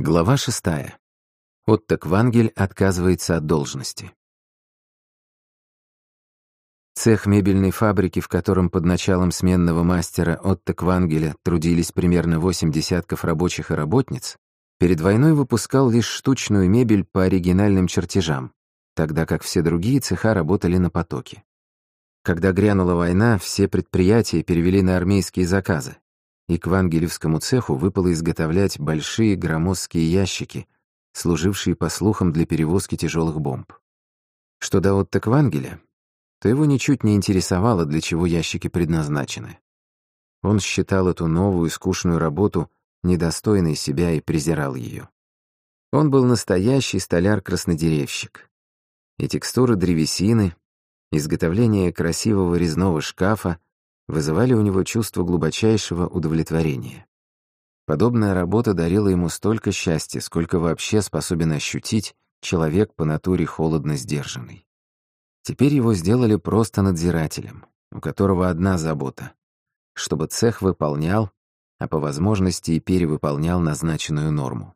Глава шестая. Отто Квангель отказывается от должности. Цех мебельной фабрики, в котором под началом сменного мастера Отто Квангеля трудились примерно восемь десятков рабочих и работниц, перед войной выпускал лишь штучную мебель по оригинальным чертежам, тогда как все другие цеха работали на потоке. Когда грянула война, все предприятия перевели на армейские заказы, и к вангелевскому цеху выпало изготовлять большие громоздкие ящики, служившие, по слухам, для перевозки тяжелых бомб. Что до Отто Квангеля, то его ничуть не интересовало, для чего ящики предназначены. Он считал эту новую скучную работу недостойной себя и презирал ее. Он был настоящий столяр-краснодеревщик. И текстуры древесины, изготовление красивого резного шкафа вызывали у него чувство глубочайшего удовлетворения. Подобная работа дарила ему столько счастья, сколько вообще способен ощутить человек по натуре холодно сдержанный. Теперь его сделали просто надзирателем, у которого одна забота — чтобы цех выполнял, а по возможности и перевыполнял назначенную норму.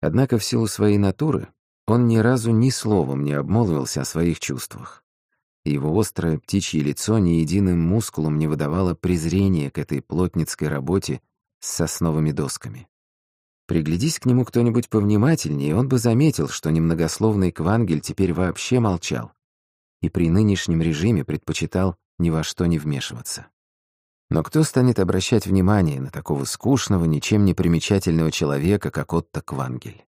Однако в силу своей натуры он ни разу ни словом не обмолвился о своих чувствах его острое птичье лицо ни единым мускулом не выдавало презрения к этой плотницкой работе с сосновыми досками. Приглядись к нему кто-нибудь повнимательнее, он бы заметил, что немногословный Квангель теперь вообще молчал и при нынешнем режиме предпочитал ни во что не вмешиваться. Но кто станет обращать внимание на такого скучного, ничем не примечательного человека, как Отто Квангель?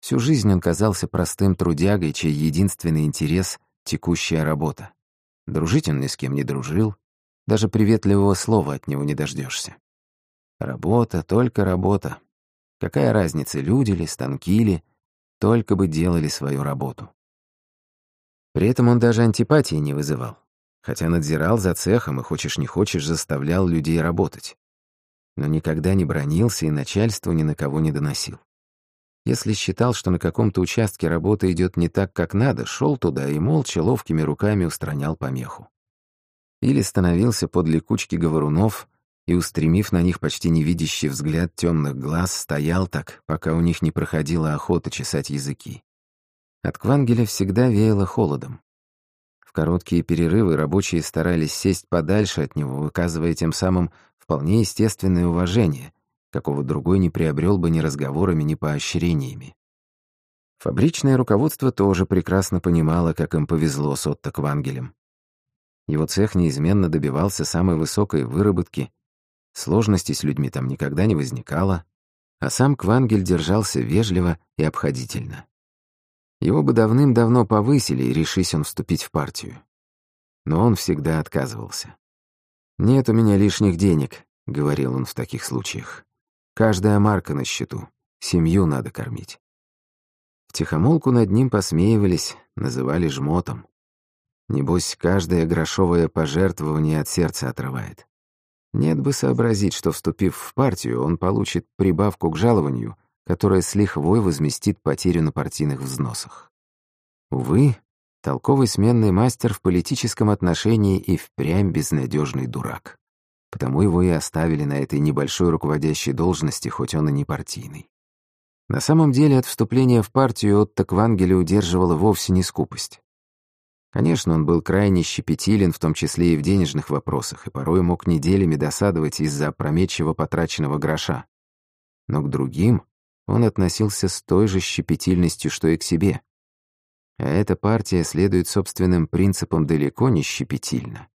Всю жизнь он казался простым трудягой, чей единственный интерес текущая работа. Дружить он ни с кем не дружил, даже приветливого слова от него не дождешься. Работа, только работа. Какая разница, люди ли, станки ли, только бы делали свою работу. При этом он даже антипатии не вызывал, хотя надзирал за цехом и, хочешь не хочешь, заставлял людей работать. Но никогда не бронился и начальству ни на кого не доносил. Если считал, что на каком-то участке работа идет не так, как надо, шел туда и молча ловкими руками устранял помеху. Или становился подле кучки говорунов и, устремив на них почти невидящий взгляд темных глаз, стоял так, пока у них не проходила охота чесать языки. От Квангеля всегда веяло холодом. В короткие перерывы рабочие старались сесть подальше от него, выказывая тем самым вполне естественное уважение, какого другой не приобрел бы ни разговорами, ни поощрениями. Фабричное руководство тоже прекрасно понимало, как им повезло с Отто Квангелем. Его цех неизменно добивался самой высокой выработки, сложностей с людьми там никогда не возникало, а сам Квангель держался вежливо и обходительно. Его бы давным-давно повысили, и решись он вступить в партию. Но он всегда отказывался. «Нет у меня лишних денег», — говорил он в таких случаях. Каждая марка на счету. Семью надо кормить. Втихомолку над ним посмеивались, называли жмотом. Небось, каждое грошовое пожертвование от сердца отрывает. Нет бы сообразить, что, вступив в партию, он получит прибавку к жалованию, которая с лихвой возместит потерю на партийных взносах. Увы, толковый сменный мастер в политическом отношении и впрямь безнадежный дурак потому его и оставили на этой небольшой руководящей должности, хоть он и не партийный. На самом деле от вступления в партию Отто Квангеля удерживала вовсе не скупость. Конечно, он был крайне щепетилен, в том числе и в денежных вопросах, и порой мог неделями досадовать из-за опрометчиво потраченного гроша. Но к другим он относился с той же щепетильностью, что и к себе. А эта партия следует собственным принципам далеко не щепетильно.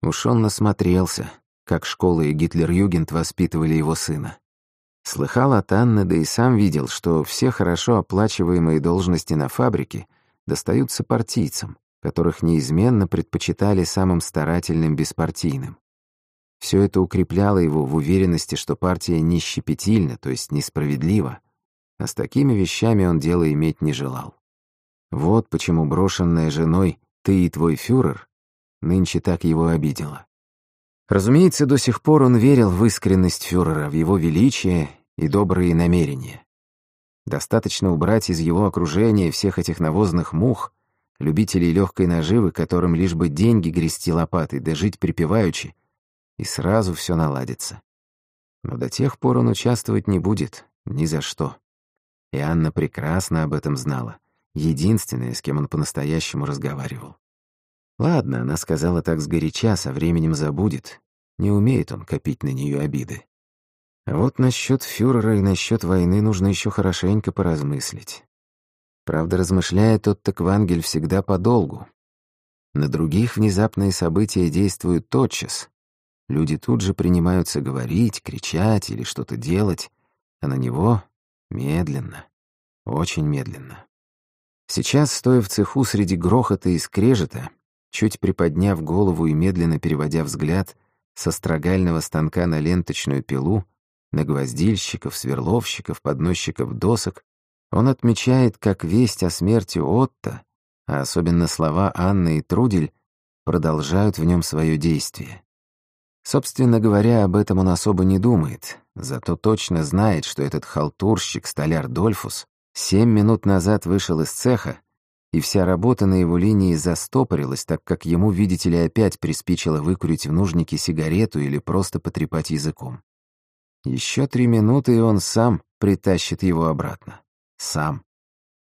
Уж он насмотрелся, как школа и Гитлер-Югент воспитывали его сына. Слыхал от Анны, да и сам видел, что все хорошо оплачиваемые должности на фабрике достаются партийцам, которых неизменно предпочитали самым старательным беспартийным. Все это укрепляло его в уверенности, что партия не щепетильна, то есть несправедлива, а с такими вещами он дело иметь не желал. Вот почему брошенная женой «ты и твой фюрер» нынче так его обидела. Разумеется, до сих пор он верил в искренность фюрера, в его величие и добрые намерения. Достаточно убрать из его окружения всех этих навозных мух, любителей легкой наживы, которым лишь бы деньги грести лопатой, да жить припеваючи, и сразу все наладится. Но до тех пор он участвовать не будет, Ни за что. И Анна прекрасно об этом знала. Единственная, с кем он по-настоящему разговаривал. Ладно, она сказала так сгоряча, со временем забудет. Не умеет он копить на нее обиды. А вот насчет фюрера и насчет войны нужно еще хорошенько поразмыслить. Правда, размышляет тот Вангель всегда подолгу. На других внезапные события действуют тотчас. Люди тут же принимаются говорить, кричать или что-то делать, а на него медленно, очень медленно. Сейчас, стоя в цеху среди грохота и скрежета, чуть приподняв голову и медленно переводя взгляд со строгального станка на ленточную пилу, на гвоздильщиков, сверловщиков, подносчиков досок, он отмечает, как весть о смерти Отто, а особенно слова Анны и Трудель, продолжают в нем свое действие. Собственно говоря, об этом он особо не думает, зато точно знает, что этот халтурщик, столяр Дольфус, семь минут назад вышел из цеха и вся работа на его линии застопорилась, так как ему, видите ли, опять приспичило выкурить в нужнике сигарету или просто потрепать языком. Еще три минуты, и он сам притащит его обратно. Сам.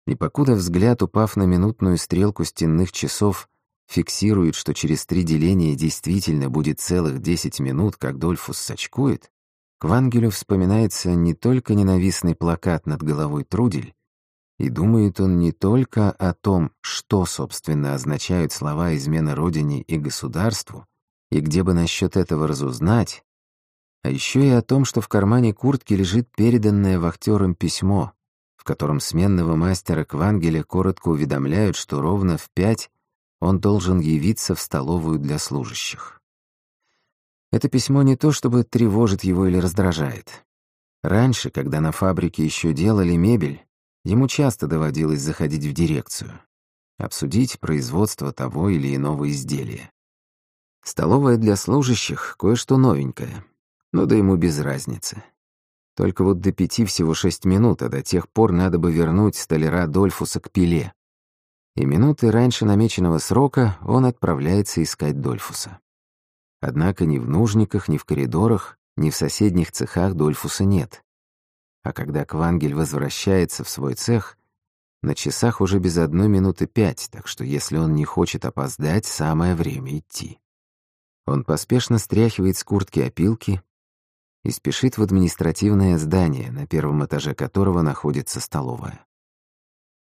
И покуда взгляд, упав на минутную стрелку стенных часов, фиксирует, что через три деления действительно будет целых десять минут, как Дольфус сочкует, к Вангелю вспоминается не только ненавистный плакат над головой Трудель, и думает он не только о том, что, собственно, означают слова измены родине и государству, и где бы насчет этого разузнать, а еще и о том, что в кармане куртки лежит переданное вахтером письмо, в котором сменного мастера Квангеля коротко уведомляют, что ровно в пять он должен явиться в столовую для служащих. Это письмо не то чтобы тревожит его или раздражает. Раньше, когда на фабрике еще делали мебель, Ему часто доводилось заходить в дирекцию, обсудить производство того или иного изделия. Столовая для служащих — кое-что новенькое, но да ему без разницы. Только вот до пяти всего шесть минут, а до тех пор надо бы вернуть столяра Дольфуса к пиле. И минуты раньше намеченного срока он отправляется искать Дольфуса. Однако ни в нужниках, ни в коридорах, ни в соседних цехах Дольфуса нет. А когда Квангель возвращается в свой цех, на часах уже без одной минуты пять, так что если он не хочет опоздать, самое время идти. Он поспешно стряхивает с куртки опилки и спешит в административное здание, на первом этаже которого находится столовая.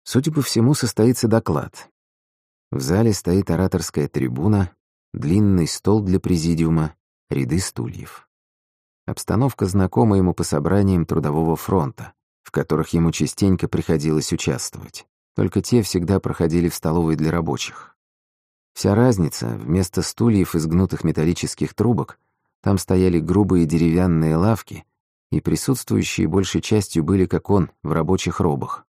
Судя по всему, состоится доклад. В зале стоит ораторская трибуна, длинный стол для президиума, ряды стульев. Обстановка знакома ему по собраниям Трудового фронта, в которых ему частенько приходилось участвовать. Только те всегда проходили в столовой для рабочих. Вся разница, вместо стульев из гнутых металлических трубок, там стояли грубые деревянные лавки, и присутствующие большей частью были, как он, в рабочих робах.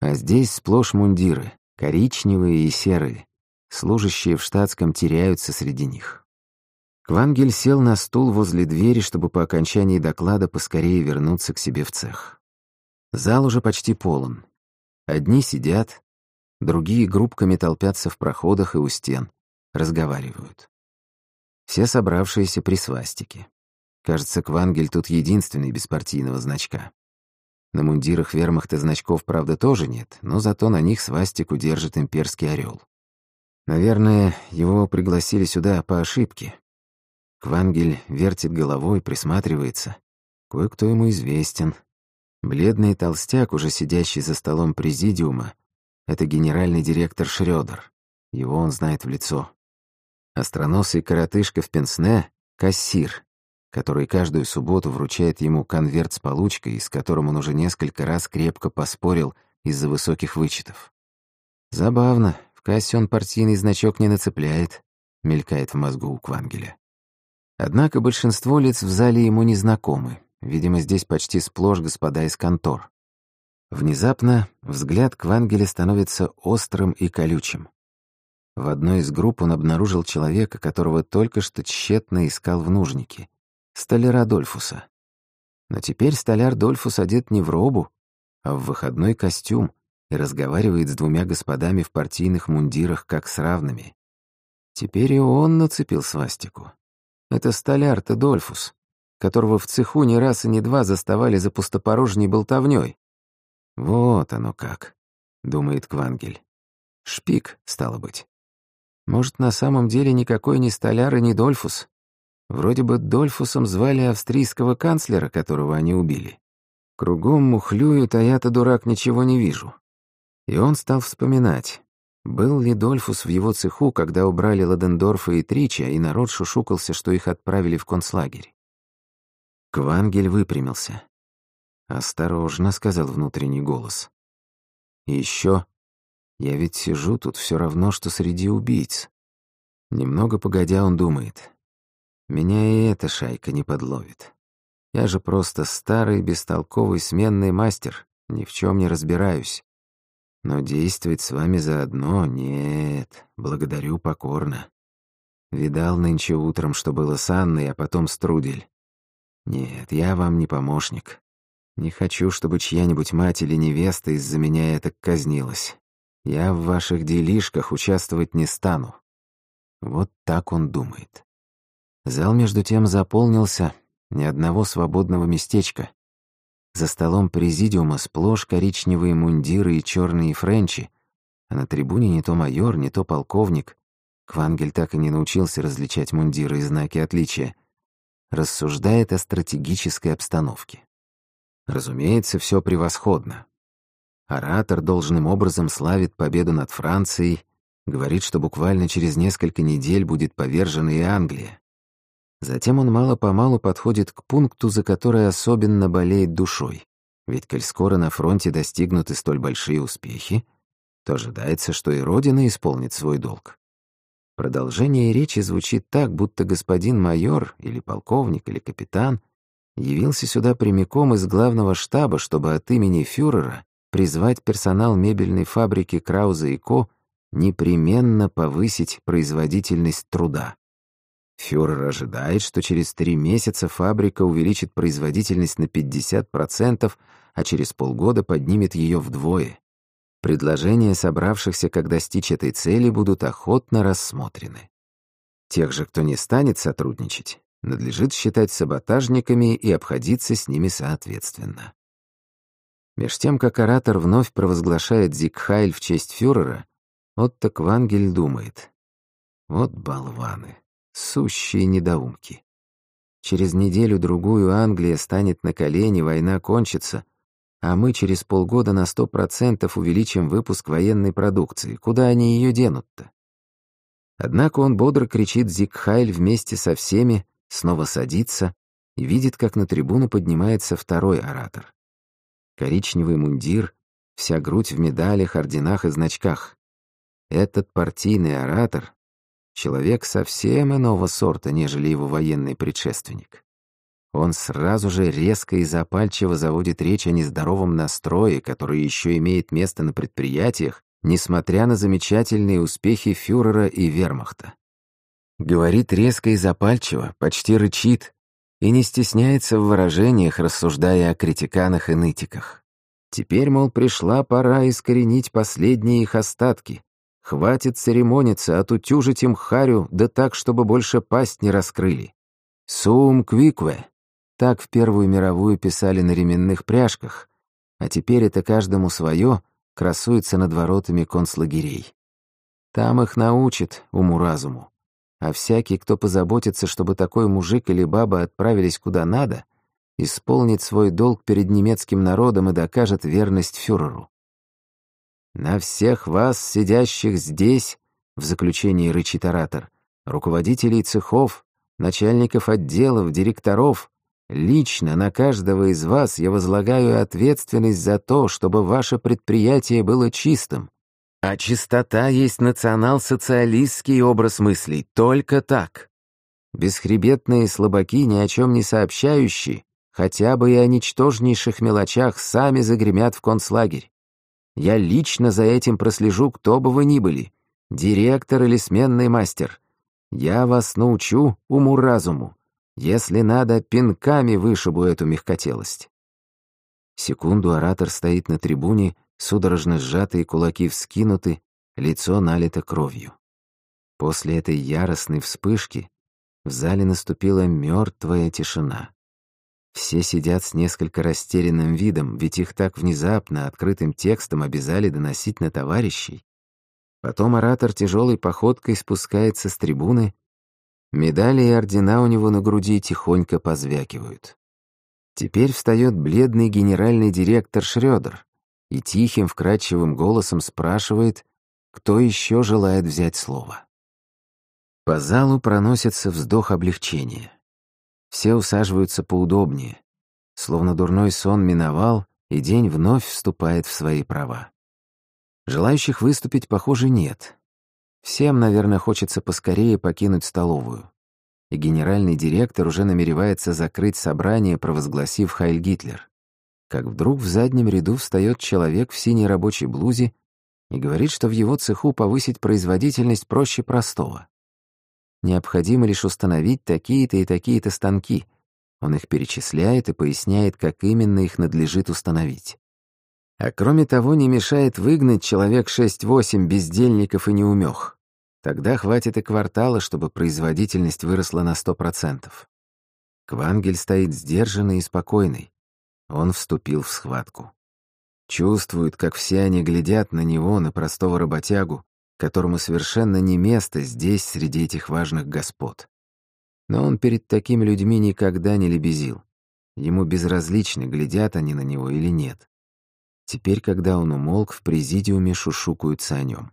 А здесь сплошь мундиры, коричневые и серые. Служащие в штатском теряются среди них. Квангель сел на стул возле двери, чтобы по окончании доклада поскорее вернуться к себе в цех. Зал уже почти полон. Одни сидят, другие группками толпятся в проходах и у стен, разговаривают. Все собравшиеся при свастике. Кажется, Квангель тут единственный без партийного значка. На мундирах вермахта значков, правда, тоже нет, но зато на них свастику держит имперский орел. Наверное, его пригласили сюда по ошибке. Квангель вертит головой, присматривается. Кое-кто ему известен. Бледный толстяк, уже сидящий за столом президиума, это генеральный директор Шрёдер. Его он знает в лицо. Остроносый коротышка в пенсне — кассир, который каждую субботу вручает ему конверт с получкой, с которым он уже несколько раз крепко поспорил из-за высоких вычетов. Забавно, в кассе он партийный значок не нацепляет, мелькает в мозгу у Квангеля. Однако большинство лиц в зале ему не знакомы. Видимо, здесь почти сплошь господа из контор. Внезапно взгляд Квангеля становится острым и колючим. В одной из групп он обнаружил человека, которого только что тщетно искал в нужнике. Столяра Дольфуса. Но теперь столяр Дольфус одет не в робу, а в выходной костюм и разговаривает с двумя господами в партийных мундирах, как с равными. Теперь и он нацепил свастику. Это столяр Тедольфус, которого в цеху не раз и не два заставали за пустопорожней болтовнёй. «Вот оно как», — думает Квангель. «Шпик, стало быть. Может, на самом деле никакой не столяр и не Дольфус? Вроде бы Дольфусом звали австрийского канцлера, которого они убили. Кругом мухлюют, а я-то, дурак, ничего не вижу». И он стал вспоминать, был ли Дольфус в его цеху, когда убрали Ладендорфа и Трича, и народ шушукался, что их отправили в концлагерь. Квангель выпрямился. «Осторожно», — сказал внутренний голос. «И еще, я ведь сижу тут все равно, что среди убийц». Немного погодя, он думает. «Меня и эта шайка не подловит. Я же просто старый, бестолковый сменный мастер, ни в чем не разбираюсь. Но действовать с вами заодно — нет, благодарю покорно. Видал нынче утром, что было с Анной, а потом с Трудель. Нет, я вам не помощник. Не хочу, чтобы чья-нибудь мать или невеста из-за меня это казнилась. Я в ваших делишках участвовать не стану. Вот так он думает. Зал между тем заполнился, ни одного свободного местечка. За столом президиума сплошь коричневые мундиры и черные френчи, а на трибуне не то майор, не то полковник. Квангель так и не научился различать мундиры и знаки отличия. Рассуждает о стратегической обстановке. Разумеется, все превосходно. Оратор должным образом славит победу над Францией, говорит, что буквально через несколько недель будет повержена и Англия. Затем он мало-помалу подходит к пункту, за который особенно болеет душой. Ведь коль скоро на фронте достигнуты столь большие успехи, то ожидается, что и Родина исполнит свой долг. Продолжение речи звучит так, будто господин майор или полковник или капитан явился сюда прямиком из главного штаба, чтобы от имени фюрера призвать персонал мебельной фабрики Крауза и Ко непременно повысить производительность труда. Фюрер ожидает, что через три месяца фабрика увеличит производительность на 50%, а через полгода поднимет ее вдвое. Предложения собравшихся, как достичь этой цели, будут охотно рассмотрены. Тех же, кто не станет сотрудничать, надлежит считать саботажниками и обходиться с ними соответственно. Меж тем, как оратор вновь провозглашает Зигхайль в честь фюрера, Отто Квангель думает, вот болваны. Сущие недоумки. Через неделю-другую Англия станет на колени, война кончится, а мы через полгода на сто процентов увеличим выпуск военной продукции. Куда они ее денут-то? Однако он бодро кричит Зигхайль вместе со всеми, снова садится и видит, как на трибуну поднимается второй оратор. Коричневый мундир, вся грудь в медалях, орденах и значках. Этот партийный оратор Человек совсем иного сорта, нежели его военный предшественник. Он сразу же резко и запальчиво заводит речь о нездоровом настрое, который еще имеет место на предприятиях, несмотря на замечательные успехи фюрера и вермахта. Говорит резко и запальчиво, почти рычит, и не стесняется в выражениях, рассуждая о критиканах и нытиках. Теперь, мол, пришла пора искоренить последние их остатки, Хватит церемониться, отутюжить им харю, да так, чтобы больше пасть не раскрыли. Сум квикве. Так в Первую мировую писали на ременных пряжках, а теперь это каждому свое красуется над воротами концлагерей. Там их научат уму-разуму. А всякий, кто позаботится, чтобы такой мужик или баба отправились куда надо, исполнит свой долг перед немецким народом и докажет верность фюреру. «На всех вас, сидящих здесь», — в заключении рычит оратор, «руководителей цехов, начальников отделов, директоров, лично на каждого из вас я возлагаю ответственность за то, чтобы ваше предприятие было чистым. А чистота есть национал-социалистский образ мыслей, только так. Бесхребетные слабаки, ни о чем не сообщающие, хотя бы и о ничтожнейших мелочах, сами загремят в концлагерь. Я лично за этим прослежу, кто бы вы ни были, директор или сменный мастер. Я вас научу уму-разуму. Если надо, пинками вышибу эту мягкотелость». Секунду оратор стоит на трибуне, судорожно сжатые кулаки вскинуты, лицо налито кровью. После этой яростной вспышки в зале наступила мертвая тишина. Все сидят с несколько растерянным видом, ведь их так внезапно, открытым текстом обязали доносить на товарищей. Потом оратор тяжелой походкой спускается с трибуны. Медали и ордена у него на груди тихонько позвякивают. Теперь встает бледный генеральный директор Шрёдер и тихим, вкрадчивым голосом спрашивает, кто еще желает взять слово. По залу проносится вздох облегчения. Все усаживаются поудобнее. Словно дурной сон миновал, и день вновь вступает в свои права. Желающих выступить, похоже, нет. Всем, наверное, хочется поскорее покинуть столовую. И генеральный директор уже намеревается закрыть собрание, провозгласив «Хайль Гитлер». Как вдруг в заднем ряду встает человек в синей рабочей блузе и говорит, что в его цеху повысить производительность проще простого. Необходимо лишь установить такие-то и такие-то станки. Он их перечисляет и поясняет, как именно их надлежит установить. А кроме того, не мешает выгнать человек 6-8 бездельников и неумех. Тогда хватит и квартала, чтобы производительность выросла на 100%. Квангель стоит сдержанный и спокойный. Он вступил в схватку. Чувствует, как все они глядят на него, на простого работягу, которому совершенно не место здесь, среди этих важных господ. Но он перед такими людьми никогда не лебезил. Ему безразличны, глядят они на него или нет. Теперь, когда он умолк, в президиуме шушукаются о нем.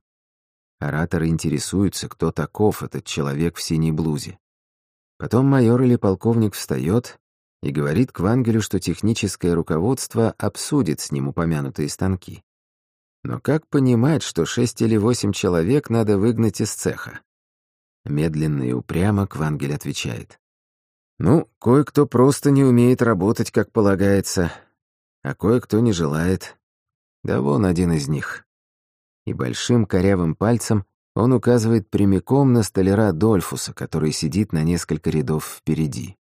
Ораторы интересуются, кто таков этот человек в синей блузе. Потом майор или полковник встает и говорит Квангелю, что техническое руководство обсудит с ним упомянутые станки. Но как понимать, что шесть или восемь человек надо выгнать из цеха? Медленно и упрямо Квангель отвечает. Ну, кое-кто просто не умеет работать, как полагается, а кое-кто не желает. Да вон один из них. И большим корявым пальцем он указывает прямиком на столяра Дольфуса, который сидит на несколько рядов впереди.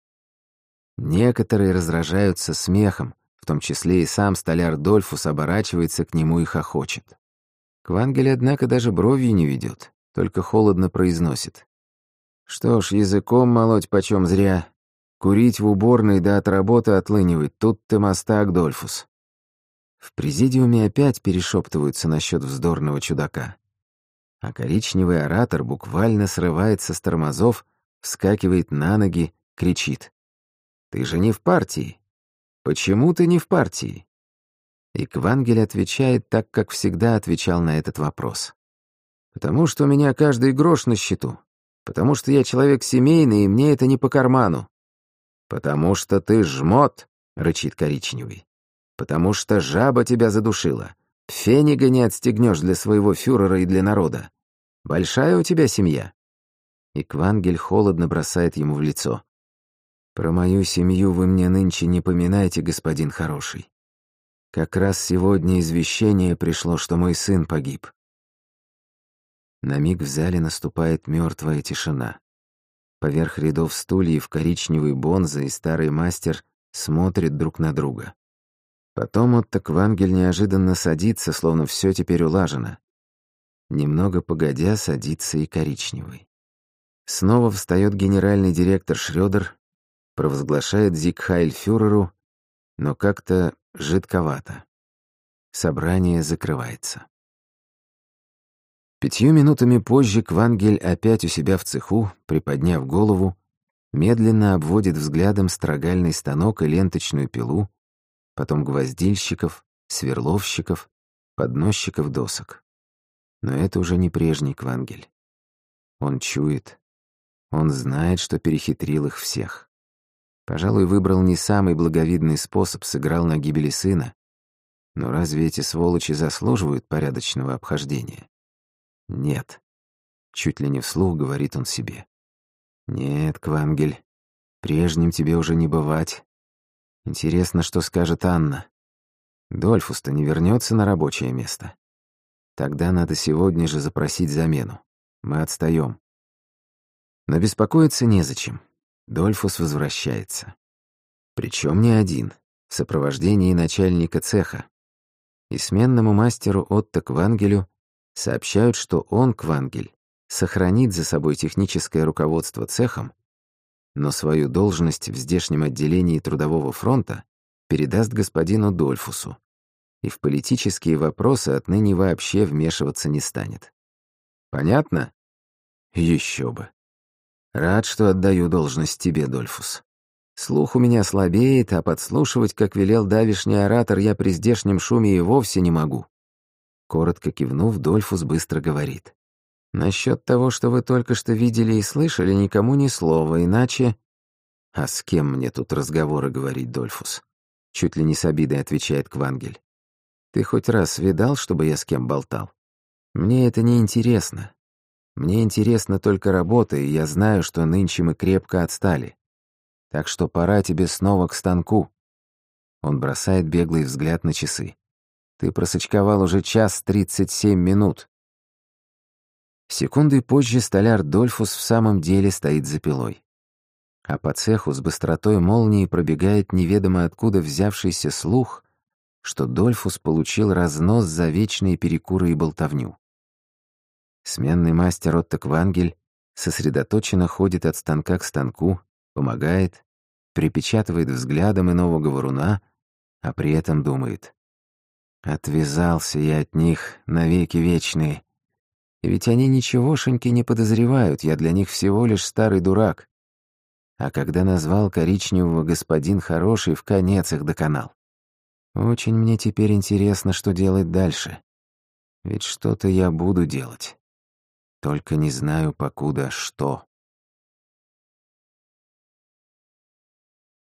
Некоторые раздражаются смехом, в том числе и сам столяр Дольфус оборачивается к нему и хохочет. Квангель, однако, даже бровью не ведет, только холодно произносит. Что ж, языком молоть почем зря. Курить в уборной да от работы отлынивать, тут ты мастак, Дольфус. В президиуме опять перешептываются насчет вздорного чудака. А коричневый оратор буквально срывается с тормозов, вскакивает на ноги, кричит. «Ты же не в партии. «Почему ты не в партии?» И Квангель отвечает так, как всегда отвечал на этот вопрос. «Потому что у меня каждый грош на счету. Потому что я человек семейный, и мне это не по карману. Потому что ты жмот», — рычит коричневый. «Потому что жаба тебя задушила. Фенига не отстегнешь для своего фюрера и для народа. Большая у тебя семья?» И Квангель холодно бросает ему в лицо. Про мою семью вы мне нынче не поминайте, господин хороший. Как раз сегодня извещение пришло, что мой сын погиб. На миг в зале наступает мертвая тишина. Поверх рядов стульев коричневый Бонза и старый мастер смотрят друг на друга. Потом Отто Квангель неожиданно садится, словно все теперь улажено. Немного погодя садится и коричневый. Снова встает генеральный директор Шрёдер провозглашает Зигхайль фюреру, но как-то жидковато. Собрание закрывается. Пятью минутами позже Квангель опять у себя в цеху, приподняв голову, медленно обводит взглядом строгальный станок и ленточную пилу, потом гвоздильщиков, сверловщиков, подносчиков досок. Но это уже не прежний Квангель. Он чует, он знает, что перехитрил их всех. Пожалуй, выбрал не самый благовидный способ, сыграл на гибели сына. Но разве эти сволочи заслуживают порядочного обхождения? Нет. Чуть ли не вслух говорит он себе. Нет, Квангель, прежним тебе уже не бывать. Интересно, что скажет Анна. Дольфус-то не вернется на рабочее место. Тогда надо сегодня же запросить замену. Мы отстаем. Но беспокоиться незачем. Дольфус возвращается. Причем не один, в сопровождении начальника цеха. И сменному мастеру Отто Квангелю сообщают, что он, Квангель, сохранит за собой техническое руководство цехом, но свою должность в здешнем отделении Трудового фронта передаст господину Дольфусу и в политические вопросы отныне вообще вмешиваться не станет. Понятно? Еще бы. Рад, что отдаю должность тебе, Дольфус. Слух у меня слабеет, а подслушивать, как велел давишний оратор, я при здешнем шуме и вовсе не могу. Коротко кивнув, Дольфус быстро говорит. «Насчет того, что вы только что видели и слышали, никому ни слова, иначе...» «А с кем мне тут разговоры говорить, Дольфус?» Чуть ли не с обидой отвечает Квангель. «Ты хоть раз видал, чтобы я с кем болтал? Мне это не интересно. Мне интересна только работа, и я знаю, что нынче мы крепко отстали. Так что пора тебе снова к станку». Он бросает беглый взгляд на часы. «Ты просочковал уже час тридцать семь минут». Секунды позже столяр Дольфус в самом деле стоит за пилой а по цеху с быстротой молнии пробегает неведомо откуда взявшийся слух, что Дольфус получил разнос за вечные перекуры и болтовню. Сменный мастер Отто Квангель сосредоточенно ходит от станка к станку, помогает, припечатывает взглядом иного говоруна, а при этом думает. «Отвязался я от них навеки вечные. Ведь они ничегошеньки не подозревают, я для них всего лишь старый дурак а когда назвал коричневого господин хороший, в конец их доконал. Очень мне теперь интересно, что делать дальше. Ведь что-то я буду делать. Только не знаю покуда что.